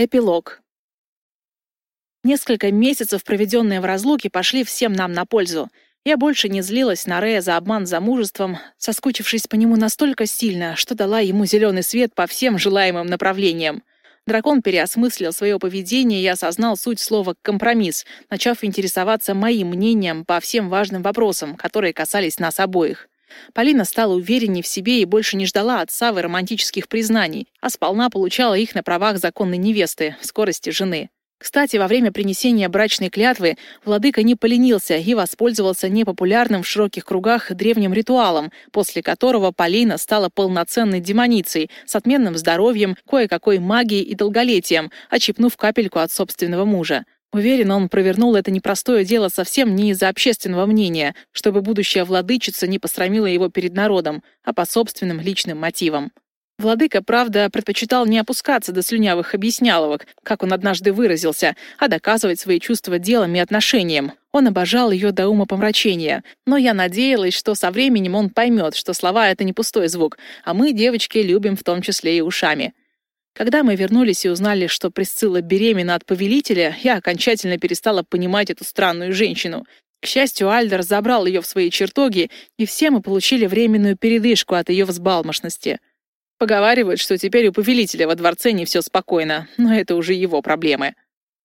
Эпилог. Несколько месяцев, проведенные в разлуке, пошли всем нам на пользу. Я больше не злилась на Рея за обман замужеством, соскучившись по нему настолько сильно, что дала ему зеленый свет по всем желаемым направлениям. Дракон переосмыслил свое поведение и осознал суть слова «компромисс», начав интересоваться моим мнением по всем важным вопросам, которые касались нас обоих. Полина стала увереннее в себе и больше не ждала от Савы романтических признаний, а сполна получала их на правах законной невесты, скорости жены. Кстати, во время принесения брачной клятвы владыка не поленился и воспользовался непопулярным в широких кругах древним ритуалом, после которого Полина стала полноценной демоницей с отменным здоровьем, кое-какой магией и долголетием, очипнув капельку от собственного мужа. Уверен, он провернул это непростое дело совсем не из-за общественного мнения, чтобы будущая владычица не посрамила его перед народом, а по собственным личным мотивам. Владыка, правда, предпочитал не опускаться до слюнявых объясняловок, как он однажды выразился, а доказывать свои чувства делом и отношением. Он обожал ее до ума помрачения. Но я надеялась, что со временем он поймет, что слова — это не пустой звук, а мы, девочки, любим в том числе и ушами. Когда мы вернулись и узнали, что Присцилла беременна от повелителя, я окончательно перестала понимать эту странную женщину. К счастью, Альдер забрал ее в свои чертоги, и все мы получили временную передышку от ее взбалмошности. Поговаривают, что теперь у повелителя во дворце не все спокойно, но это уже его проблемы.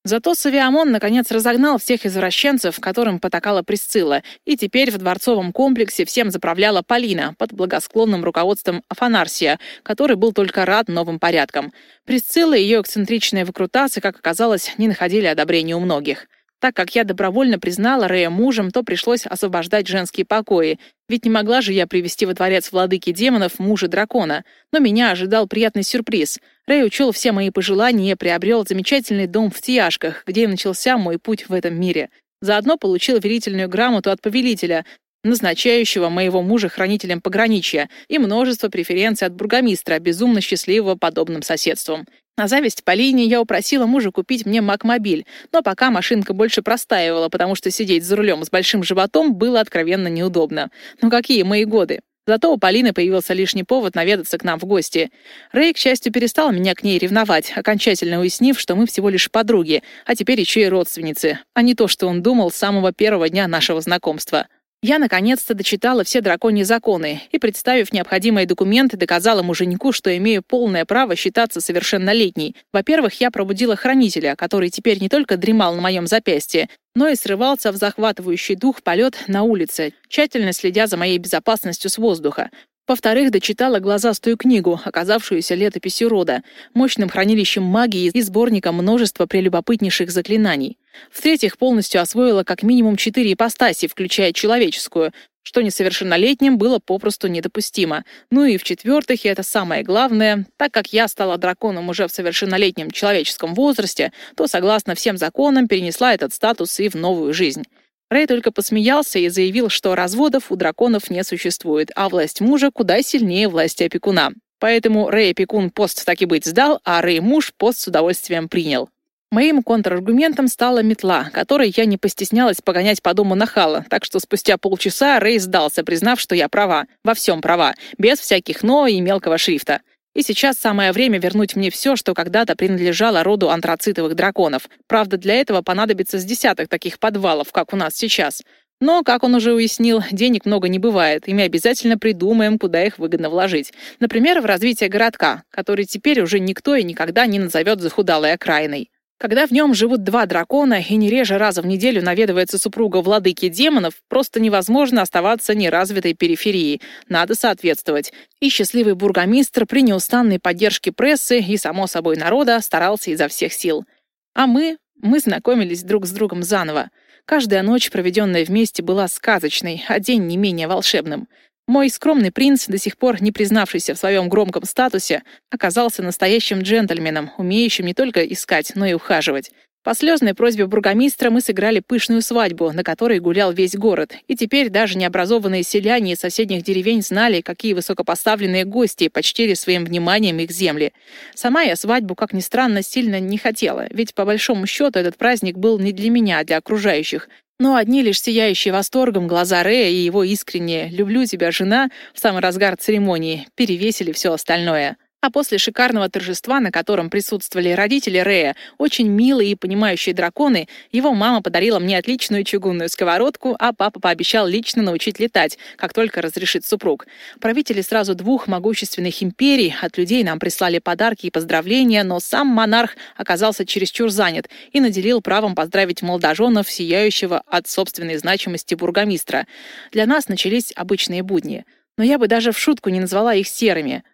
Зато Савиамон наконец разогнал всех извращенцев, которым потакала Присцилла, и теперь в дворцовом комплексе всем заправляла Полина под благосклонным руководством Афанарсия, который был только рад новым порядкам. Присцилла и ее эксцентричные выкрутасы, как оказалось, не находили одобрения у многих. Так как я добровольно признала Рея мужем, то пришлось освобождать женские покои. Ведь не могла же я привести во дворец владыки демонов мужа дракона. Но меня ожидал приятный сюрприз. Рэй учел все мои пожелания и приобрел замечательный дом в Тияшках, где и начался мой путь в этом мире. Заодно получил верительную грамоту от повелителя, назначающего моего мужа хранителем пограничья, и множество преференций от бургомистра, безумно счастливого подобным соседством. На зависть Полине я упросила мужа купить мне Макмобиль, но пока машинка больше простаивала, потому что сидеть за рулем с большим животом было откровенно неудобно. Ну какие мои годы! Зато у Полины появился лишний повод наведаться к нам в гости. Рэй, к счастью, перестал меня к ней ревновать, окончательно уяснив, что мы всего лишь подруги, а теперь еще и родственницы, а не то, что он думал с самого первого дня нашего знакомства. Я наконец-то дочитала все драконьи законы и, представив необходимые документы, доказала муженику, что имею полное право считаться совершеннолетней. Во-первых, я пробудила хранителя, который теперь не только дремал на моем запястье, но и срывался в захватывающий дух полет на улице, тщательно следя за моей безопасностью с воздуха. Во-вторых, дочитала глазастую книгу, оказавшуюся летописью рода, мощным хранилищем магии и сборником множества прелюбопытнейших заклинаний. В-третьих, полностью освоила как минимум четыре ипостаси, включая человеческую, что несовершеннолетним было попросту недопустимо. Ну и в-четвертых, и это самое главное, так как я стала драконом уже в совершеннолетнем человеческом возрасте, то, согласно всем законам, перенесла этот статус и в новую жизнь. Рэй только посмеялся и заявил, что разводов у драконов не существует, а власть мужа куда сильнее власти опекуна. Поэтому Рэй опекун пост так и быть сдал, а Рэй муж пост с удовольствием принял. Моим контраргументом стала метла, которой я не постеснялась погонять по дому нахала, так что спустя полчаса Рэй сдался, признав, что я права, во всем права, без всяких «но» и мелкого шрифта. И сейчас самое время вернуть мне все, что когда-то принадлежало роду антрацитовых драконов. Правда, для этого понадобится с десяток таких подвалов, как у нас сейчас. Но, как он уже уяснил, денег много не бывает, и мы обязательно придумаем, куда их выгодно вложить. Например, в развитие городка, который теперь уже никто и никогда не назовет захудалой окраиной. Когда в нем живут два дракона и не реже раза в неделю наведывается супруга владыки демонов, просто невозможно оставаться неразвитой периферией. Надо соответствовать. И счастливый бургомистр при неустанной поддержке прессы и, само собой, народа старался изо всех сил. А мы... мы знакомились друг с другом заново. Каждая ночь, проведенная вместе, была сказочной, а день не менее волшебным. Мой скромный принц, до сих пор не признавшийся в своем громком статусе, оказался настоящим джентльменом, умеющим не только искать, но и ухаживать. По слезной просьбе бургомистра мы сыграли пышную свадьбу, на которой гулял весь город, и теперь даже необразованные селяне из соседних деревень знали, какие высокопоставленные гости почтили своим вниманием их земли. Сама я свадьбу, как ни странно, сильно не хотела, ведь по большому счету этот праздник был не для меня, а для окружающих, но одни лишь сияющие восторгом глаза Рэя и его искреннее «люблю тебя, жена» в самый разгар церемонии перевесили все остальное. А после шикарного торжества, на котором присутствовали родители Рея, очень милые и понимающие драконы, его мама подарила мне отличную чугунную сковородку, а папа пообещал лично научить летать, как только разрешит супруг. Правители сразу двух могущественных империй от людей нам прислали подарки и поздравления, но сам монарх оказался чересчур занят и наделил правом поздравить молодоженов, сияющего от собственной значимости бургомистра. Для нас начались обычные будни. Но я бы даже в шутку не назвала их серыми —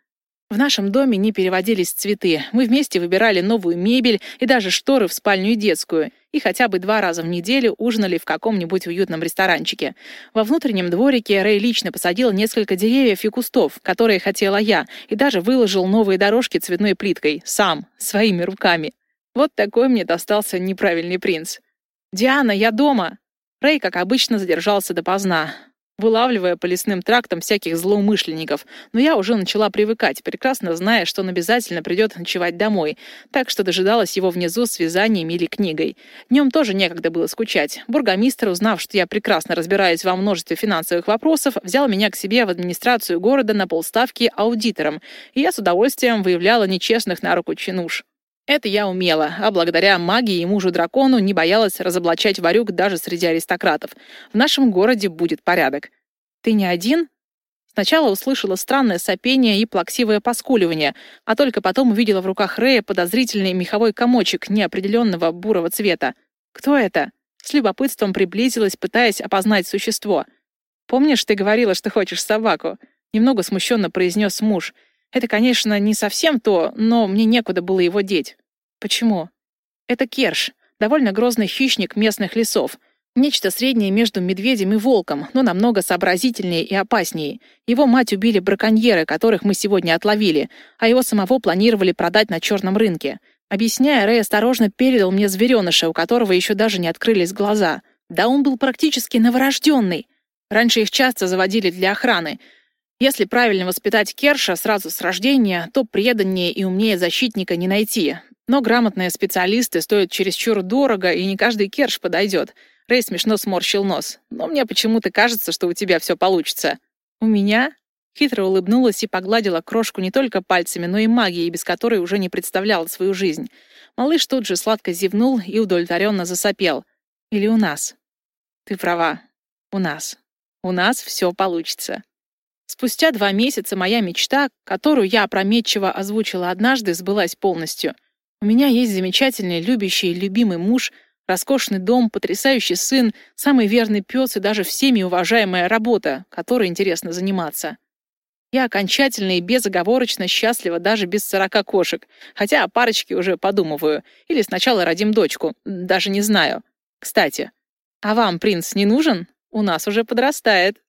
в нашем доме не переводились цветы. Мы вместе выбирали новую мебель и даже шторы в спальню и детскую. И хотя бы два раза в неделю ужинали в каком-нибудь уютном ресторанчике. Во внутреннем дворике Рэй лично посадил несколько деревьев и кустов, которые хотела я, и даже выложил новые дорожки цветной плиткой. Сам, своими руками. Вот такой мне достался неправильный принц. «Диана, я дома!» Рэй, как обычно, задержался допоздна вылавливая по лесным трактам всяких злоумышленников, но я уже начала привыкать, прекрасно зная, что он обязательно придет ночевать домой, так что дожидалась его внизу с вязанием или книгой. Днем тоже некогда было скучать. Бургомистр, узнав, что я прекрасно разбираюсь во множестве финансовых вопросов, взял меня к себе в администрацию города на полставки аудитором, и я с удовольствием выявляла нечестных на руку чинуш. Это я умела, а благодаря магии и мужу-дракону не боялась разоблачать варюк даже среди аристократов. В нашем городе будет порядок. «Ты не один?» Сначала услышала странное сопение и плаксивое поскуливание, а только потом увидела в руках Рея подозрительный меховой комочек неопределенного бурого цвета. «Кто это?» С любопытством приблизилась, пытаясь опознать существо. «Помнишь, ты говорила, что хочешь собаку?» Немного смущенно произнес муж — это, конечно, не совсем то, но мне некуда было его деть. Почему? Это Керш, довольно грозный хищник местных лесов. Нечто среднее между медведем и волком, но намного сообразительнее и опаснее. Его мать убили браконьеры, которых мы сегодня отловили, а его самого планировали продать на черном рынке. Объясняя, Рэй осторожно передал мне звереныша, у которого еще даже не открылись глаза. Да он был практически новорожденный. Раньше их часто заводили для охраны — если правильно воспитать Керша сразу с рождения, то преданнее и умнее защитника не найти. Но грамотные специалисты стоят чересчур дорого, и не каждый Керш подойдет. Рэй смешно сморщил нос. «Но мне почему-то кажется, что у тебя все получится». «У меня?» Хитро улыбнулась и погладила крошку не только пальцами, но и магией, без которой уже не представляла свою жизнь. Малыш тут же сладко зевнул и удовлетворенно засопел. «Или у нас?» «Ты права. У нас. У нас все получится». Спустя два месяца моя мечта, которую я опрометчиво озвучила однажды, сбылась полностью. У меня есть замечательный, любящий и любимый муж, роскошный дом, потрясающий сын, самый верный пес и даже всеми уважаемая работа, которой интересно заниматься. Я окончательно и безоговорочно счастлива даже без сорока кошек, хотя о парочке уже подумываю. Или сначала родим дочку, даже не знаю. Кстати, а вам принц не нужен? У нас уже подрастает.